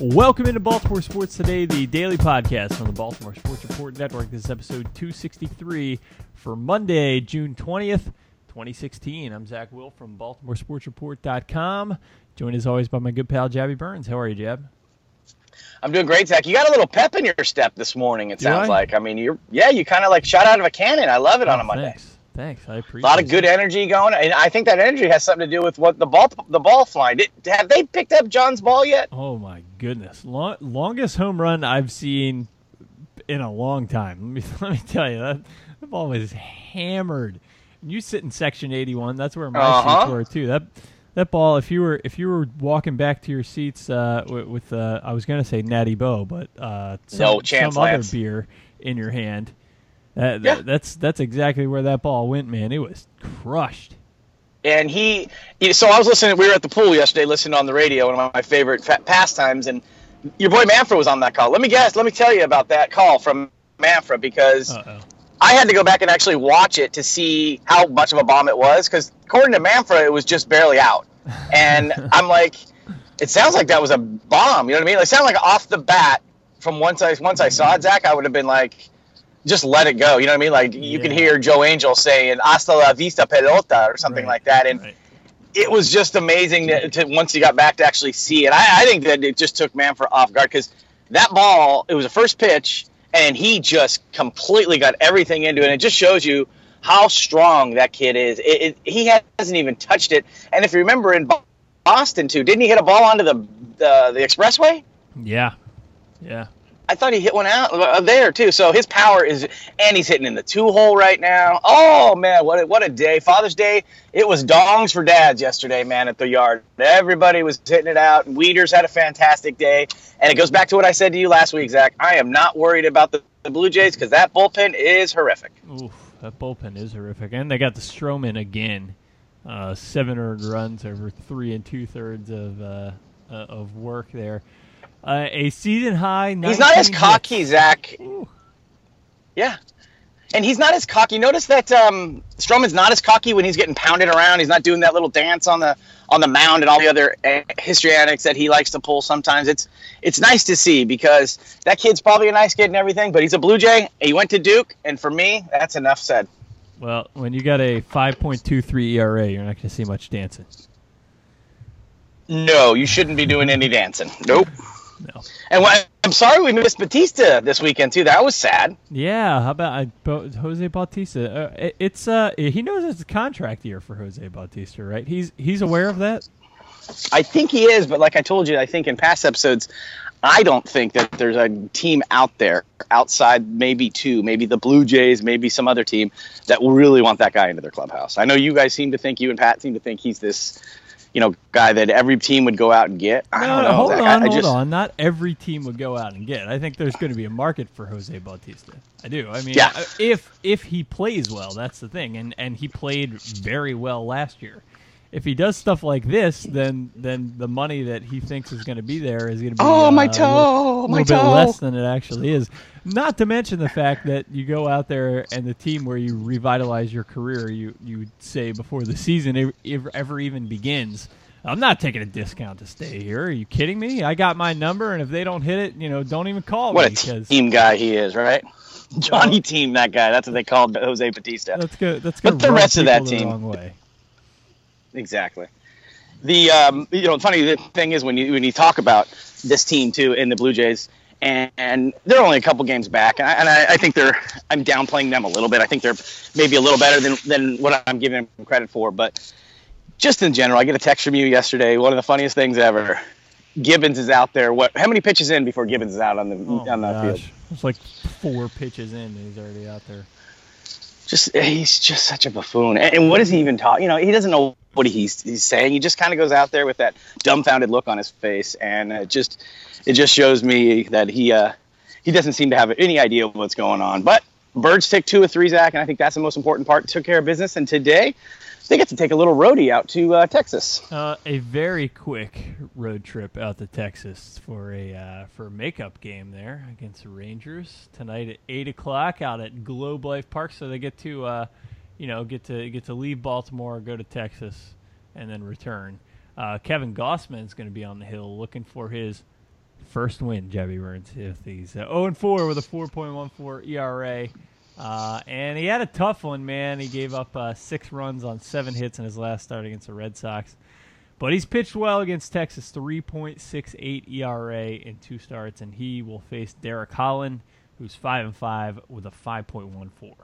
Welcome into Baltimore Sports Today, the daily podcast on the Baltimore Sports Report Network. This is episode 263 for Monday, June 20th, 2016. I'm Zach Wilt from BaltimoreSportsReport.com, joined as always by my good pal Jabby Burns. How are you, Jab? I'm doing great, Zach. You got a little pep in your step this morning. It Do sounds I? like. I mean, you're yeah, you kind of like shot out of a cannon. I love it on a Oh, Monday. Thanks. Thanks. I appreciate A lot of it. good energy going, and I think that energy has something to do with what the ball the ball flying. Did, have they picked up John's ball yet? Oh my goodness, Long, longest home run I've seen in a long time. Let me let me tell you that the ball was hammered. You sit in section eighty one. That's where my Uh-huh. seats were too. That that ball. If you were if you were walking back to your seats uh, with, with uh, I was gonna say Natty Bow, but uh, some, No some other beer in your hand. That, Yeah. that, that's that's exactly where that ball went, man. It was crushed. And he, so I was listening. We were at the pool yesterday, listening on the radio, one of my favorite fa- pastimes, and your boy Manfra was on that call. Let me guess. Let me tell you about that call from Manfra because Uh oh. I had to go back and actually watch it to see how much of a bomb it was because according to Manfra, it was just barely out. And I'm like, it sounds like that was a bomb. You know what I mean? It sounded like off the bat from once I once I saw it, Zach, I would have been like, just let it go. You know what I mean? Like you can hear Joe Angel saying "Hasta la vista pelota" or something Right, like that, and right. it was just amazing to, to once he got back to actually see it. I, I think that it just took Manfra off guard because that ball, it was a first pitch, and he just completely got everything into it. And it just shows you how strong that kid is. It, it, he hasn't even touched it. And if you remember in Boston too, didn't he hit a ball onto the the, the expressway? Yeah, yeah. I thought he hit one out uh, there too. So his power is, and he's hitting in the two hole right now. Oh man, what a, what a day! Father's Day. It was dongs for dads yesterday, man, at the yard. Everybody was hitting it out. Wieters had a fantastic day, and it goes back to what I said to you last week, Zach. I am not worried about the, the Blue Jays because that bullpen is horrific. Oof, that bullpen is horrific, and they got the Stroman again. Uh, seven earned runs over three and two thirds of uh, uh, of work there. Uh, a season high. He's not as cocky. Zach. Ooh. Yeah. And he's not as cocky. Notice that um, Stroman's not as cocky when he's getting pounded around. He's not doing that little dance on the on the mound and all the other uh, histrionics that he likes to pull. Sometimes it's it's nice to see because that kid's probably a nice kid and everything, but he's a Blue Jay. He went to Duke, and for me, that's enough said. Well, when you got a 5.23 ERA, you're not going to see much dancing. No, you shouldn't be doing any dancing. Nope. No. And I'm sorry we missed Bautista this weekend too. That was sad. Yeah, how about I, Bo- Jose Bautista? Uh, it- it's uh, he knows it's a contract year for Jose Bautista, right? He's he's aware of that. I think he is, but like I told you, I think in past episodes, I don't think that there's a team out there outside maybe two, maybe the Blue Jays, maybe some other team that will really want that guy into their clubhouse. I know you guys seem to think, you and Pat seem to think he's this, you know, guy that every team would go out and get. I No, know. hold Zach. on, I, I hold just, on. Not every team would go out and get. I think there's going to be a market for Jose Bautista. I do. I mean, Yeah. if if he plays well, that's the thing, and and he played very well last year. If he does stuff like this, then then the money that he thinks is going to be there is going to be Oh, my uh, a little, my little bit less than it actually is. Not to mention the fact that you go out there and the team where you revitalize your career, you you say before the season ever, ever, ever even begins. I'm not taking a discount to stay here. Are you kidding me? I got my number, and if they don't hit it, you know, don't even call what me a because team guy he is, right? Johnny Team, that guy. That's what they called Jose Bautista. that's good. That's good. But the rest of that the team- wrong way. Exactly. The um, you know, funny thing is when you when you talk about this team too in the Blue Jays, and, and they're only a couple games back, and, I, and I, I think they're I'm downplaying them a little bit. I think they're maybe a little better than than what I'm giving them credit for, but just in general, I get a text from you yesterday. One of the funniest things ever. Gibbons is out there. What? How many pitches in before Gibbons is out on the Oh on the my field? It's like four pitches in, and he's already out there. Just he's just such a buffoon. And, and what does he even talk? You know, he doesn't know what he's he's saying. He just kind of goes out there with that dumbfounded look on his face, and it just it just shows me that he uh, he doesn't seem to have any idea what's going on. But Birds take two or three, Zach, and I think that's the most important part. Took care of business, and today they get to take a little roadie out to uh, Texas. Uh, a very quick road trip out to Texas for a uh, for a makeup game there against the Rangers tonight at eight o'clock out at Globe Life Park. So they get to uh, you know get to get to leave Baltimore, go to Texas, and then return. Uh, Kevin Gausman is going to be on the hill looking for his First win, Jebby Burns. If he's uh, 0 and 4 with a 4.14 ERA. Uh, and he had a tough one, man. He gave up uh, six runs on seven hits in his last start against the Red Sox. But he's pitched well against Texas, 3.68 ERA in two starts, and he will face Derek Holland, who's 5 and 5 with a 5.14.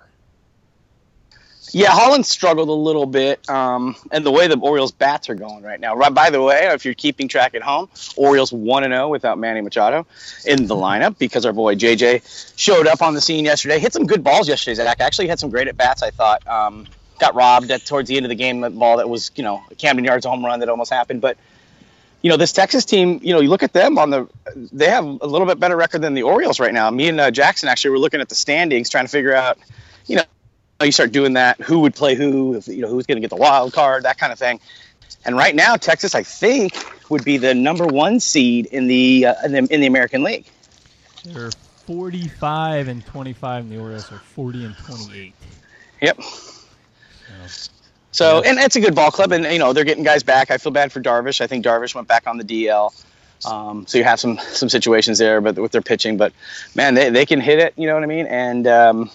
Yeah, Holland struggled a little bit, um, and the way the Orioles bats are going right now. Right, by the way, if you're keeping track at home, Orioles one and zero without Manny Machado in the lineup because our boy JJ showed up on the scene yesterday. Hit some good balls yesterday. Zach actually had some great at bats. I thought um, got robbed at towards the end of the game. That ball that was you know Camden Yards home run that almost happened, but you know this Texas team. You know you look at them on the they have a little bit better record than the Orioles right now. Me and uh, Jackson actually were looking at the standings trying to figure out you start doing that, who would play who, if, you know, who's going to get the wild card, that kind of thing. And right now, Texas, I think, would be the number one seed in the uh, in the, in the American League. They're 45 and 25, and the Orioles are 40 and 28. Yep. So, so and it's a good ball club, and you know they're getting guys back. I feel bad for Darvish. I think Darvish went back on the DL. Um, so you have some some situations there, but with their pitching, but man, they, they can hit it. You know what I mean? And um,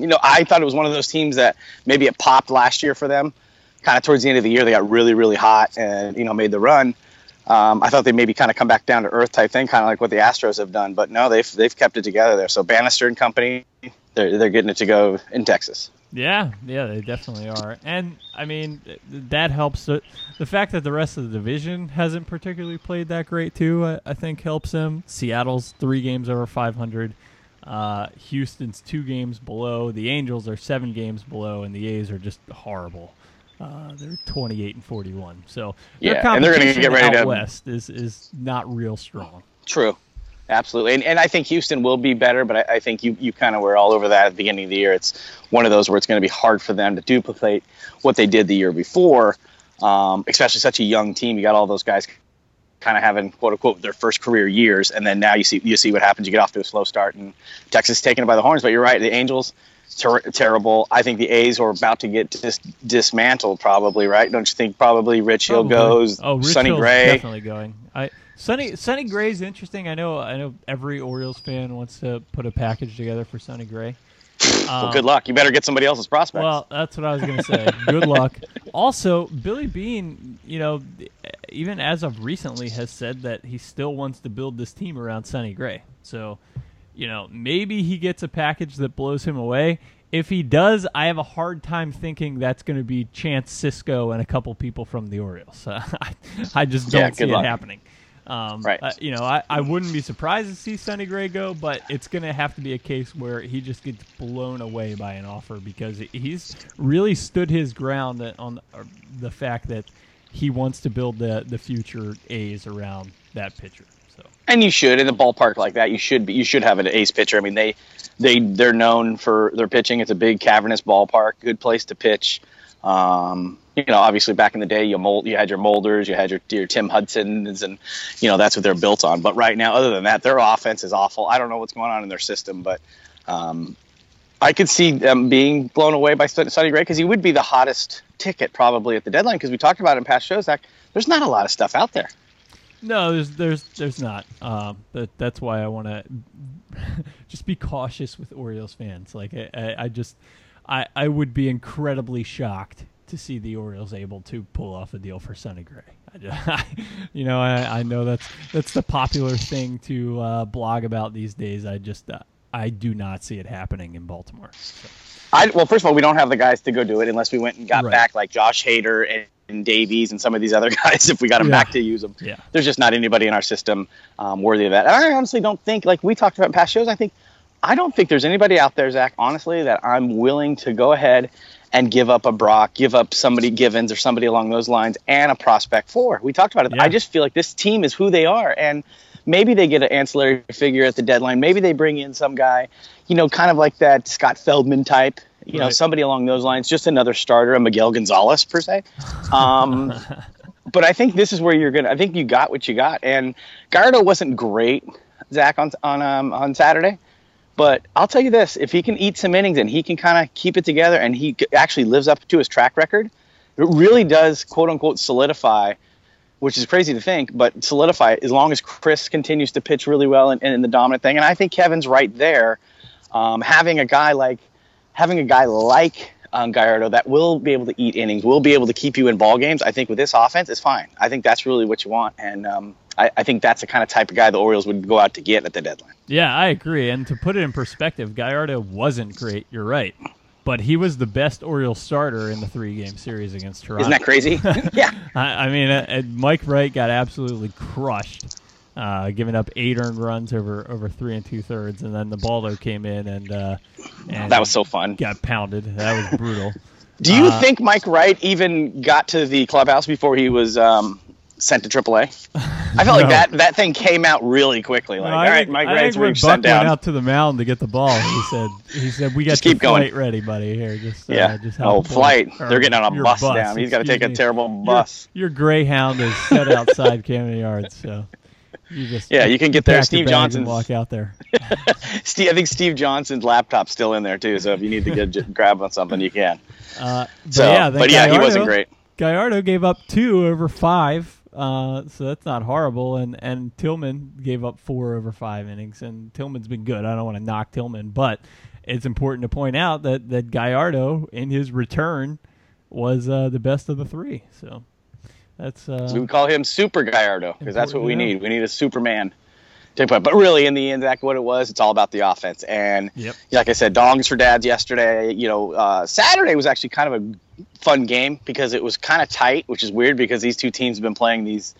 you know, I thought it was one of those teams that maybe it popped last year for them. Kind of towards the end of the year, they got really, really hot and you know made the run. Um, I thought they maybe kind of come back down to earth type thing, kind of like what the Astros have done. But no, they've they've kept it together there. So Banister and company, they're they're getting it to go in Texas. Yeah, yeah, they definitely are. And I mean, that helps. The, the fact that the rest of the division hasn't particularly played that great too, I, I think helps them. Seattle's three games over 500. Uh, Houston's two games below. The Angels are seven games below, and the A's are just horrible. Uh, they're 28 and 41. So yeah, and they're going to get ready out to west is is not real strong. True, absolutely, and, and I think Houston will be better, but I, I think you you kind of were all over that at the beginning of the year. It's one of those where it's going to be hard for them to duplicate what they did the year before. Um, especially such a young team. You got all those guys kind of having quote unquote their first career years, and then now you see you see what happens. You get off to a slow start, and Texas taking it by the horns. But you're right, the Angels ter- terrible. I think the A's are about to get dis- dismantled, probably. Right? Don't you think? Probably Rich Hill goes. Oh, Rich Sonny Hill's Gray definitely going. I Sonny Sonny Gray's interesting. I know I know every Orioles fan wants to put a package together for Sonny Gray. Well, um, good luck. You better get somebody else's prospects. Well, that's what I was going to say. good luck. Also, Billy Beane, you know, even as of recently, has said that he still wants to build this team around Sonny Gray. So, you know, maybe he gets a package that blows him away. If he does, I have a hard time thinking that's going to be Chance Sisco and a couple people from the Orioles. I, I just don't yeah, see luck. it happening. Um, right. Uh, you know, I, I wouldn't be surprised to see Sonny Gray go, but it's going to have to be a case where he just gets blown away by an offer because he's really stood his ground on the fact that he wants to build the, the future A's around that pitcher. So. And you should in a ballpark like that. You should be. You should have an ace pitcher. I mean, they they they're known for their pitching. It's a big cavernous ballpark, good place to pitch. Um, you know, obviously back in the day, you mold, you had your Mulders, you had your, your Tim Hudsons, and you know that's what they're built on. But right now, other than that, their offense is awful. I don't know what's going on in their system, but um, I could see them being blown away by Sonny Gray because he would be the hottest ticket probably at the deadline because we talked about in past shows. Zach, there's not a lot of stuff out there. No, there's there's there's not. Um, but that's why I want to just be cautious with Orioles fans. Like I, I, I just I I would be incredibly shocked to see the Orioles able to pull off a deal for Sonny Gray. I just, you know, I, I, know that's that's the popular thing to uh, blog about these days. I just uh, I do not see it happening in Baltimore. So. I well, first of all, we don't have the guys to go do it unless we went and got right. back like Josh Hader and, and Davies and some of these other guys. If we got them yeah. back to use them, yeah. there's just not anybody in our system um, worthy of that. And I honestly don't think like we talked about in past shows. I think I don't think there's anybody out there, Zach, honestly, that I'm willing to go ahead and give up a Brock, give up somebody Givens or somebody along those lines, and a prospect for. We talked about it. Yeah. I just feel like this team is who they are, and maybe they get an ancillary figure at the deadline. Maybe they bring in some guy, you know, kind of like that Scott Feldman type, you right. know, somebody along those lines, just another starter, a Miguel Gonzalez per se. Um, but I think this is where you're gonna. I think you got what you got, and Gardo wasn't great, Zach, on on um, on Saturday. But I'll tell you this: if he can eat some innings and he can kind of keep it together, and he actually lives up to his track record, it really does quote unquote solidify which is crazy to think, but solidify as long as Chris continues to pitch really well and, and in the dominant thing. And I think Kevin's right there. Um, having a guy like having a guy like um, Gallardo that will be able to eat innings, will be able to keep you in ball games. I think with this offense, it's fine. I think that's really what you want, and um, I, I, think that's the kind of type of guy the Orioles would go out to get at the deadline. Yeah, I agree. And to put it in perspective, Gallardo wasn't great. You're right. But he was the best Orioles starter in the three game series against Toronto. Isn't that crazy? yeah. I, I mean, uh, Mike Wright got absolutely crushed uh, giving up eight earned runs over over three and two thirds, and then the Baldo came in and, uh, and that was so fun. Got pounded. That was brutal. Do you uh, think Mike Wright even got to the clubhouse before he was um, sent to AAA? I felt no. like that that thing came out really quickly. Like, no, all right, I Wright's being sent down. out to the mound to get the ball. He said, "He said we got just keep flight going. ready, buddy. Here, just uh, yeah. just oh, flight. They're getting on a bus, bus, down. He's got to take a terrible bus. Your, your Greyhound is set outside Camden Yards, so." You just yeah, you can get there. Steve Johnson walk out there. Steve, I think Steve Johnson's laptop's still in there too. So if you need to get grab on something, you can. Uh, but so, yeah, but yeah, he wasn't great. Gallardo gave up two over five, uh, so that's not horrible. And and Tillman gave up four over five innings, and Tillman's been good. I don't want to knock Tillman, but it's important to point out that that Gallardo in his return was uh, the best of the three. So that's uh, we call him Super Gallardo because that's what we need. We need a Superman. But really, in the end, that's what it was. It's all about the offense. And yep. like I said, dongs for dads yesterday. You know, uh, Saturday was actually kind of a fun game because it was kind of tight, which is weird because these two teams have been playing these,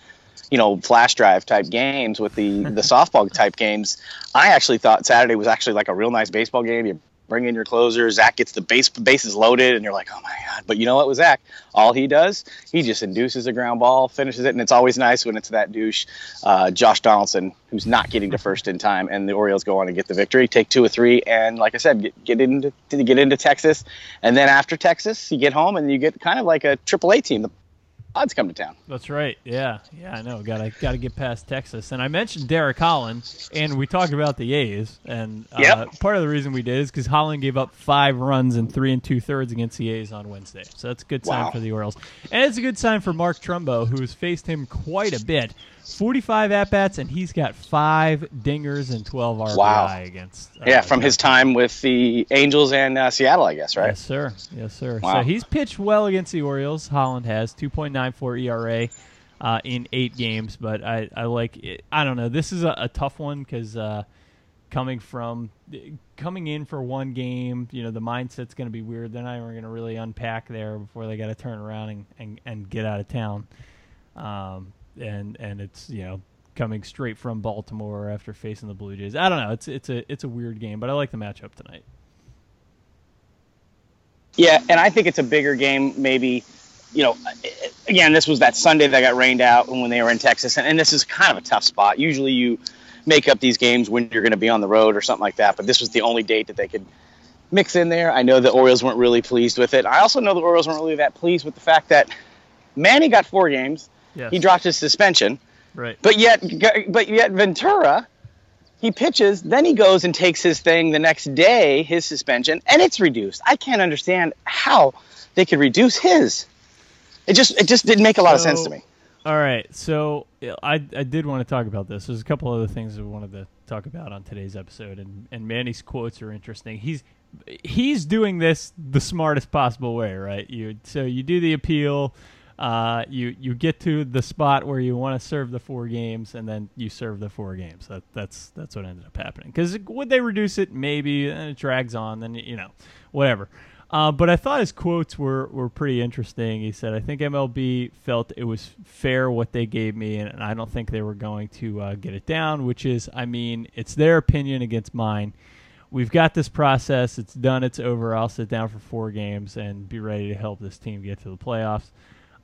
you know, flash drive type games with the the softball type games. I actually thought Saturday was actually like a real nice baseball game. You bring in your closer. Zach gets the base bases loaded, and you're like, oh my god! But you know what with Zach? All he does, he just induces a ground ball, finishes it, and it's always nice when it's that douche, uh, Josh Donaldson, who's not getting to first in time, and the Orioles go on and get the victory, take two or three, and like I said, get, get into get into Texas, and then after Texas, you get home and you get kind of like a AAA team. The odds come to town. That's right. Yeah, yeah, I know. Got to got to get past Texas. And I mentioned Derek Holland, and we talked about the A's. And uh, yep. part of the reason we did is because Holland gave up five runs and three and two thirds against the A's on Wednesday. So that's a good sign wow. for the Orioles, and it's a good sign for Mark Trumbo, who's faced him quite a bit. 45 at bats, and he's got five dingers and 12 RBI wow. against. Uh, yeah, from his time with the Angels and uh, Seattle, I guess, right? Yes, sir. Yes, sir. Wow. So he's pitched well against the Orioles. Holland has 2.94 ERA uh, in eight games, but I, I like it. I don't know. This is a, a tough one because uh, coming from coming in for one game, you know, the mindset's going to be weird. They're not even going to really unpack there before they got to turn around and, and, and get out of town. Um, and and it's you know coming straight from Baltimore after facing the Blue Jays. I don't know. It's it's a it's a weird game, but I like the matchup tonight. Yeah, and I think it's a bigger game. Maybe, you know, again, this was that Sunday that got rained out when they were in Texas, and, and this is kind of a tough spot. Usually, you make up these games when you're going to be on the road or something like that, but this was the only date that they could mix in there. I know the Orioles weren't really pleased with it. I also know the Orioles weren't really that pleased with the fact that Manny got four games Yes. He dropped his suspension. Right. But yet, but yet Ventura, he pitches, then he goes and takes his thing the next day, his suspension, and it's reduced. I can't understand how they could reduce his. It just it just didn't make a lot of sense to me. All right, so I, I did want to talk about this. There's a couple other things I wanted to talk about on today's episode, and, and Manny's quotes are interesting. He's he's doing this the smartest possible way, right? You so you do the appeal uh, you you get to the spot where you want to serve the four games, and then you serve the four games. That, that's that's what ended up happening. Because would they reduce it? Maybe, and it drags on. Then you know, whatever. Uh, but I thought his quotes were, were pretty interesting. He said, "I think MLB felt it was fair what they gave me, and I don't think they were going to uh, get it down. Which is, I mean, it's their opinion against mine." we've got this process. It's done. It's over. I'll sit down for four games and be ready to help this team get to the playoffs.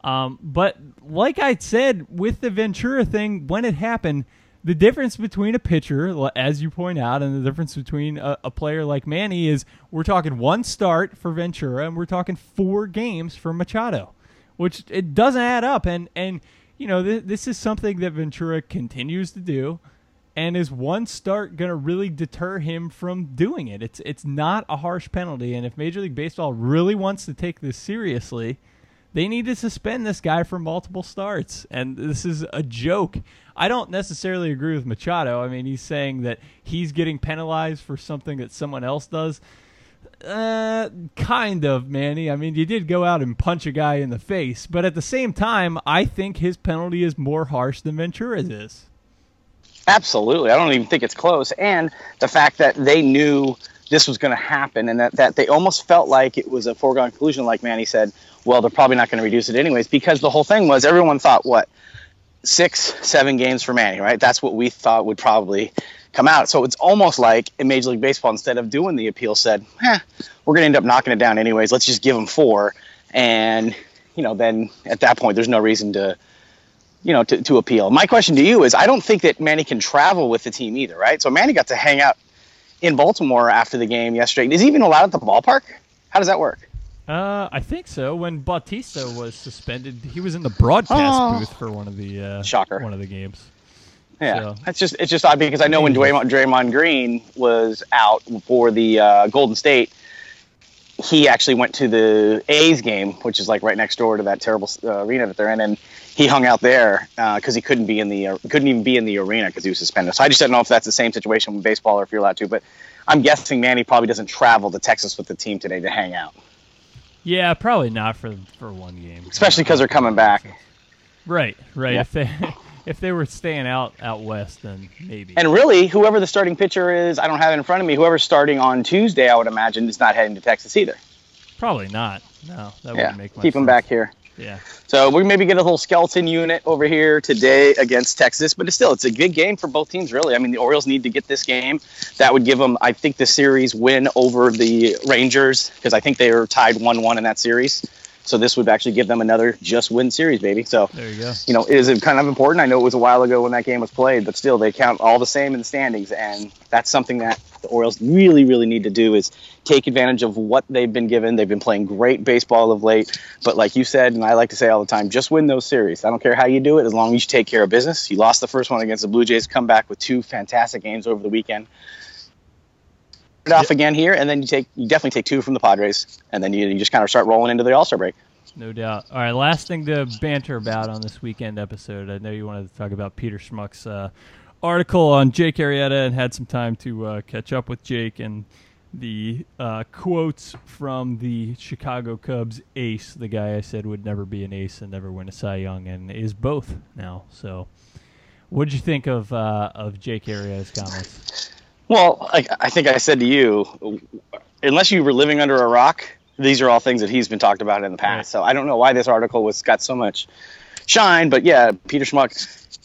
Um, but like I said with the Ventura thing, when it happened, the difference between a pitcher, as you point out, and the difference between a, a, player like Manny is we're talking one start for Ventura and we're talking four games for Machado, which it doesn't add up. And and you know th- this is something that Ventura continues to do, and is one start going to really deter him from doing it? It's it's not a harsh penalty, and if Major League Baseball really wants to take this seriously they need to suspend this guy for multiple starts. And this is a joke. I don't necessarily agree with Machado. I mean, he's saying that he's getting penalized for something that someone else does. Uh, kind of, Manny. I mean, you did go out and punch a guy in the face, but at the same time, I think his penalty is more harsh than Ventura's is. Absolutely. I don't even think it's close. And the fact that they knew this was going to happen and that, that they almost felt like it was a foregone conclusion, like Manny said, well, they're probably not going to reduce it anyways, because the whole thing was everyone thought, what, six, seven games for Manny, right? That's what we thought would probably come out. So it's almost like in Major League Baseball, instead of doing the appeal, said, eh, we're going to end up knocking it down anyways. Let's just give them four. And, you know, then at that point, there's no reason to, you know, to, to appeal. My question to you is I don't think that Manny can travel with the team either, right? So Manny got to hang out in Baltimore after the game yesterday. Is he even allowed at the ballpark? How does that work? Uh, I think so. When Bautista was suspended, he was in the broadcast Oh. booth for one of the uh, Shocker. one of the games. Yeah, So- that's just it's just odd because I know when Draymond, Draymond Green was out for the uh, Golden State, he actually went to the A's game, which is like right next door to that terrible uh, arena that they're in, and he hung out there because he couldn't be in the uh, couldn't even be in the arena because he was suspended. So I just don't know if that's the same situation with baseball or if you're allowed to, but I'm guessing Manny probably doesn't travel to Texas with the team today to hang out, Yeah, probably not for for one game. especially because they're coming back. Right, right. Yeah. If they if they were staying out out west, then maybe. And really, whoever the starting pitcher is, I don't have it in front of me. Whoever's starting on Tuesday, I would imagine, is not heading to Texas either. probably not. No, that Yeah, wouldn't make much keep them back here. Yeah. So we maybe get a little skeleton unit over here today against Texas, but it's still it's a good game for both teams, really. I mean, the Orioles need to get this game. That would give them, I think, the series win over the Rangers because I think they were tied one-one in that series. So this would actually give them another just win series, baby. So There you go. you know, is it kind of important? I know it was a while ago when that game was played, but still, they count all the same in the standings, and that's something that the Orioles really, really need to do is take advantage of what they've been given. They've been playing great baseball of late, but like you said, and I like to say all the time, just win those series. I don't care how you do it, as long as you take care of business. You lost the first one against the Blue Jays, come back with two fantastic games over the weekend. It off again here, and then you take you definitely take two from the Padres, and then you, you just kind of start rolling into the All Star break. No doubt. All right, last thing to banter about on this weekend episode. I know you wanted to talk about Peter Schmuck's uh, article on Jake Arrieta and had some time to uh, catch up with Jake and the uh, quotes from the Chicago Cubs ace, the guy I said would never be an ace and never win a Cy Young, and is both now. So, what did you think of uh, of Jake Arrieta's comments? Well, I, I think I said to you, unless you were living under a rock, these are all things that he's been talked about in the past. Right. So I don't know why this article was got so much shine, but yeah, Peter Schmuck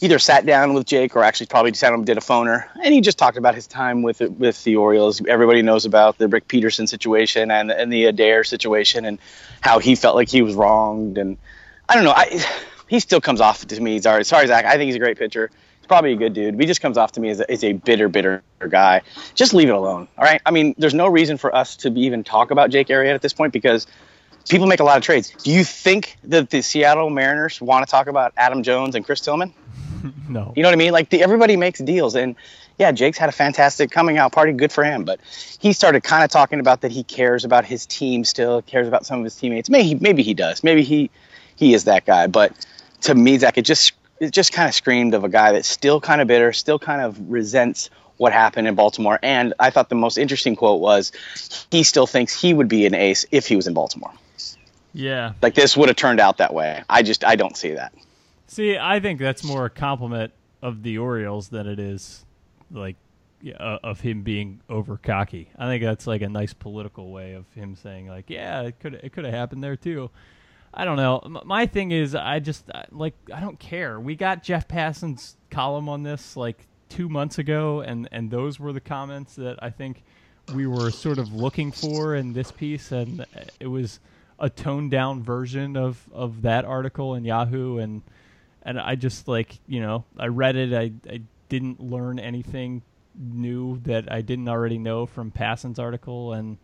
either sat down with Jake or actually probably sat him did a phoner, and he just talked about his time with with the Orioles. Everybody knows about the Rick Peterson situation and and the Adair situation and how he felt like he was wronged. And I don't know, I he still comes off to me. Sorry, sorry, Zach. I think he's a great pitcher. Probably a good dude. But he just comes off to me as a, as a bitter, bitter guy. Just leave it alone. All right. I mean, there's no reason for us to even talk about Jake Arrieta at this point because people make a lot of trades. Do you think that the Seattle Mariners want to talk about Adam Jones and Chris Tillman? No. You know what I mean? Like the, everybody makes deals, and yeah, Jake's had a fantastic coming out party. Good for him. But he started kind of talking about that he cares about his team still, cares about some of his teammates. Maybe maybe he does. Maybe he he is that guy. But to me, Zach, it just it just kind of screamed of a guy that's still kind of bitter, still kind of resents what happened in Baltimore. And I thought the most interesting quote was he still thinks he would be an ace if he was in Baltimore. Yeah. Like this would have turned out that way. I just I don't see that. See, I think that's more a compliment of the Orioles than it is like uh, of him being over cocky. I think that's like a nice political way of him saying like, yeah, it could it could have happened there too. I don't know. My thing is, I just like I don't care. We got Jeff Passan's column on this like two months ago, and and those were the comments that I think we were sort of looking for in this piece, and uh, it was a toned down version of of that article in Yahoo, and and I just like you know I read it. I I didn't learn anything new that I didn't already know from Passan's article, and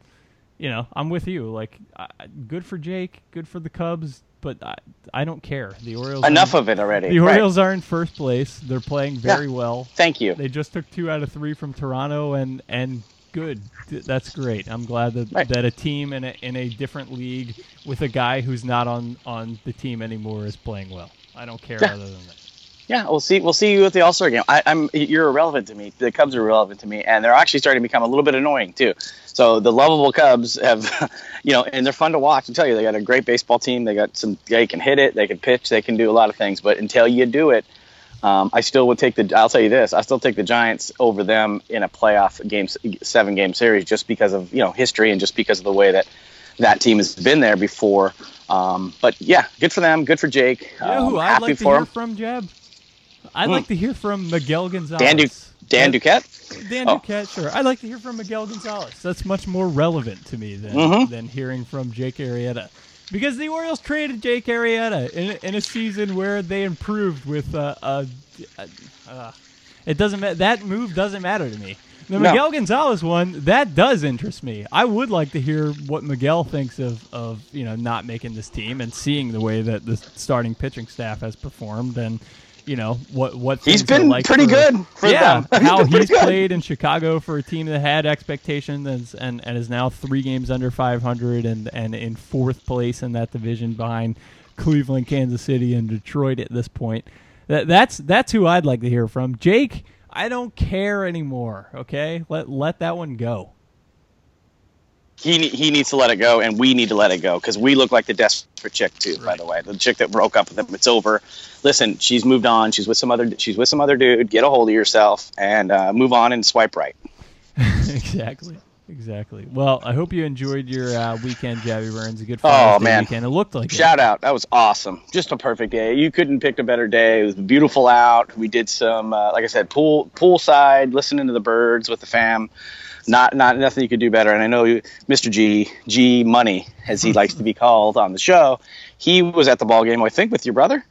you know I'm with you. Like, I, good for Jake, good for the Cubs, but I I don't care. The Orioles Enough of it already. the Right. Orioles are in first place. They're playing very well. Thank you. They just took two out of three from Toronto, and and good. That's great. I'm glad that Right. that a team in a in a different league with a guy who's not on on the team anymore is playing well. I don't care Yeah. other than that. Yeah, we'll see. We'll see you at the All Star game. I, I'm you're irrelevant to me. The Cubs are irrelevant to me, and they're actually starting to become a little bit annoying too. So the lovable Cubs have, you know, and they're fun to watch. I tell you, they got a great baseball team. They got some. They can hit it. They can pitch. They can do a lot of things. But until you do it, um, I still would take the. I'll tell you this. I still take the Giants over them in a playoff game, seven game series, just because of you know history and just because of the way that that team has been there before. Um, but yeah, good for them. Good for Jake. You know Um, who I'd like to hear him. from, Jeb? I'd Hmm. like to hear from Miguel Gonzalez. Dan, du- Dan Duquette. Dan Oh. Duquette, sure. I'd like to hear from Miguel Gonzalez. That's much more relevant to me than Mhm. than hearing from Jake Arrieta. Because the Orioles traded Jake Arrieta in, a- in a season where they improved with uh, uh, uh, uh, it doesn't ma- that move doesn't matter to me. The No. Miguel Gonzalez one that does interest me. I would like to hear what Miguel thinks of of you know not making this team and seeing the way that the starting pitching staff has performed and you know what what He's things are been like pretty for- good for yeah, them. how been pretty he's played in Chicago for a team that had expectations and, and, and is now three games under 500 and, and in fourth place in that division behind Cleveland, Kansas City, and Detroit at this point. That, that's that's who I'd like to hear from. Jake, I don't care anymore. Okay, let let that one go. He he needs to let it go, and we need to let it go because we look like the desperate chick too. By the way, the chick that broke up with him, it's over. Listen, she's moved on. She's with some other. She's with some other dude. Get a hold of yourself and uh, move on and swipe right. exactly. Exactly. Well, I hope you enjoyed your uh, weekend, Javi Burns. A good Oh, Father's Day man. weekend. It looked like it. Shout out, that was awesome. Just a perfect day. You couldn't pick a better day. It was beautiful out. We did some, uh, like I said, pool poolside, listening to the birds with the fam. Not not nothing you could do better. And I know Mr. G G Money, as he likes to be called on the show. He was at the ball game, I think, with your brother.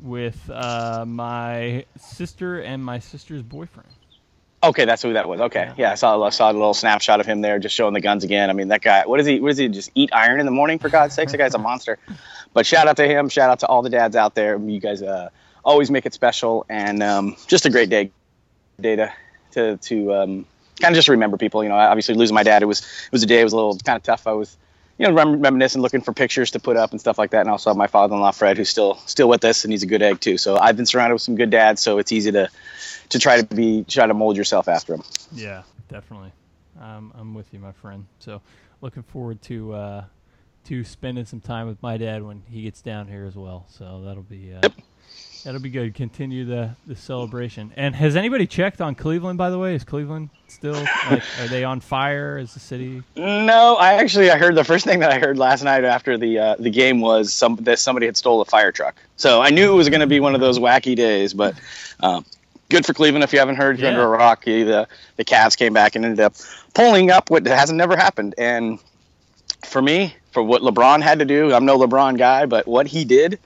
with uh, my sister and my sister's boyfriend. Okay, that's who that was. Okay, Yeah. yeah, I saw I saw a little snapshot of him there, just showing the guns again. I mean, that guy. What is he? What does he just eat iron in the morning? For God's sakes, that guy's a monster. But shout out to him. Shout out to all the dads out there. You guys uh, always make it special, and um, just a great day. Day to to, to um, kind of just remember people. You know, obviously losing my dad, it was it was a day. It was a little kind of tough. I was. You know, rem- reminiscing, looking for pictures to put up and stuff like that, and also have my father-in-law Fred, who's still still with us, and he's a good egg too. So I've been surrounded with some good dads, so it's easy to to try to be try to mold yourself after them. Yeah, definitely. Um, I'm with you, my friend. So, looking forward to uh, to spending some time with my dad when he gets down here as well. So that'll be uh, that'll be good. Continue the the celebration. And has anybody checked on Cleveland? By the way, is Cleveland still like are they on fire? Is the city? No, I actually I heard the first thing that I heard last night after the uh, the game was some that somebody had stole a fire truck. So I knew it was going to be one of those wacky days. But um, good for Cleveland. If you haven't heard, you're Yeah. under a rock, the the Cavs came back and ended up pulling up what hasn't never happened. And for me, for what LeBron had to do, I'm no LeBron guy, but what he did,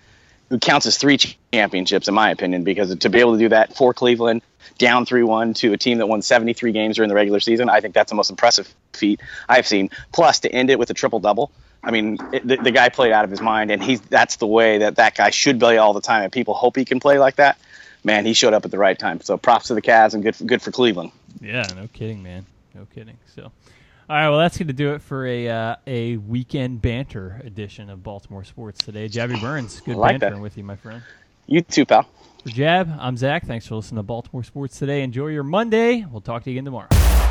it counts as three championships in my opinion because to be able to do that for Cleveland down 3-1 to a team that won 73 games during the regular season i think that's the most impressive feat i've seen plus to end it with a triple double i mean it, the, the guy played out of his mind and he's that's the way that that guy should play all the time and people hope he can play like that man he showed up at the right time so props to the Cavs and good for, good for cleveland Yeah, no kidding, man. No kidding. So, all right, well, that's going to do it for a uh, a weekend banter edition of Baltimore Sports today. Jabby Burns, good like that. with you, my friend. you too pal For Jab, I'm Zach. Thanks for listening to Baltimore Sports today. Enjoy your Monday. We'll talk to you again tomorrow.